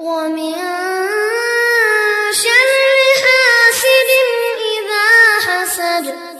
ومن شر حاسد إذا حسد.